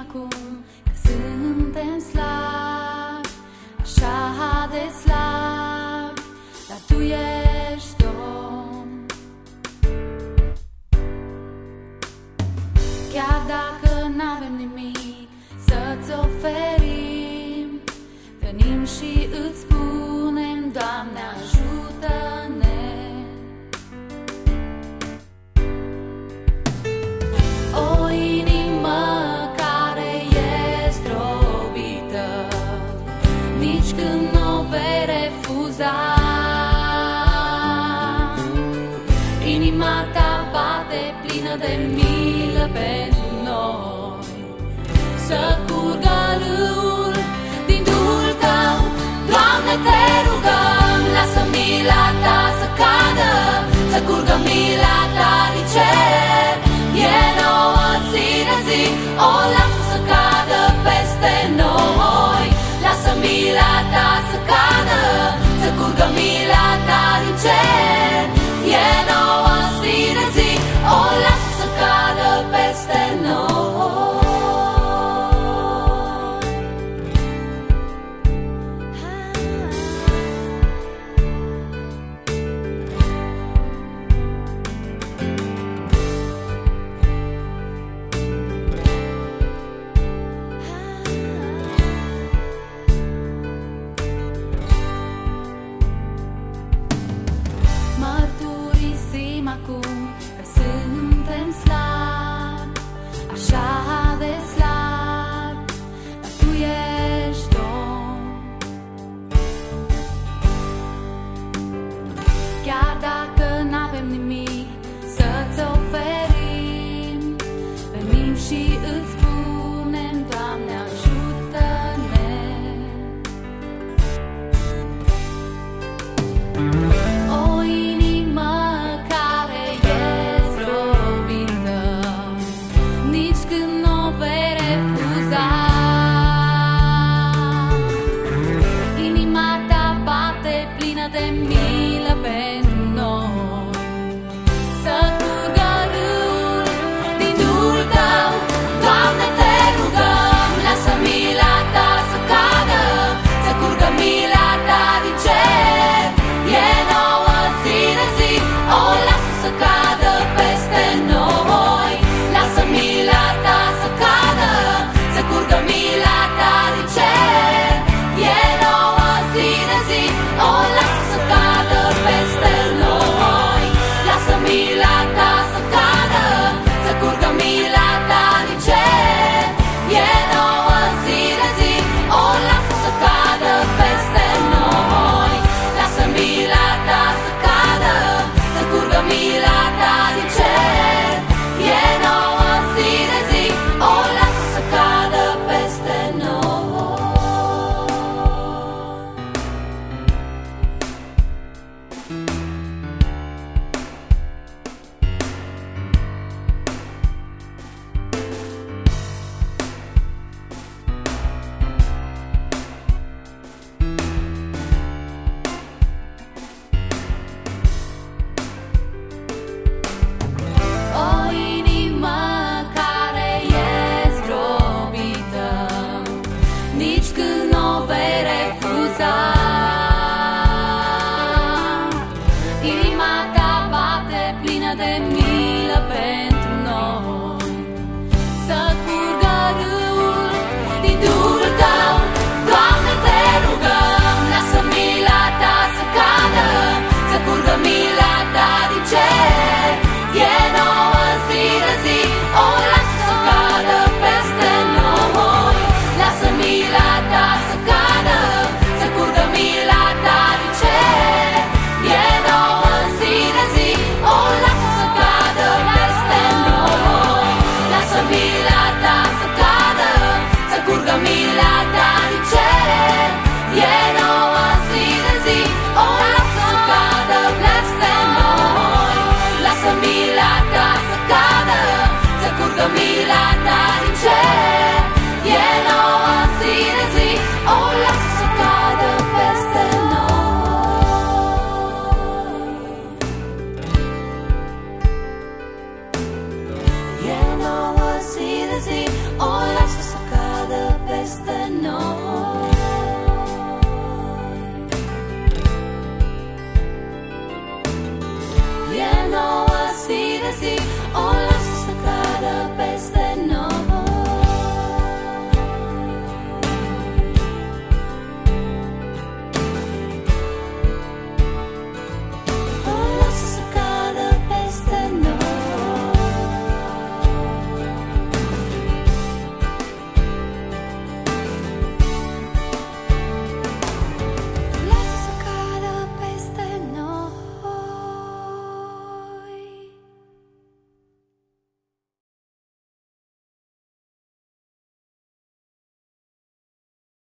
simțim acum că suntem slabi, așa de slabi, dar Tu ești om. Chiar dacă n-avem nimic să-ți oferim, Inima ta bate plină de milă pentru noi, să curgă râul din Duhul tău. Doamne, te rugăm, lasă mila ta să cadă, să curgă mila ta acum că suntem slabi, așa de slabi, dar tu ești Domn. Chiar dacă volata di cielo.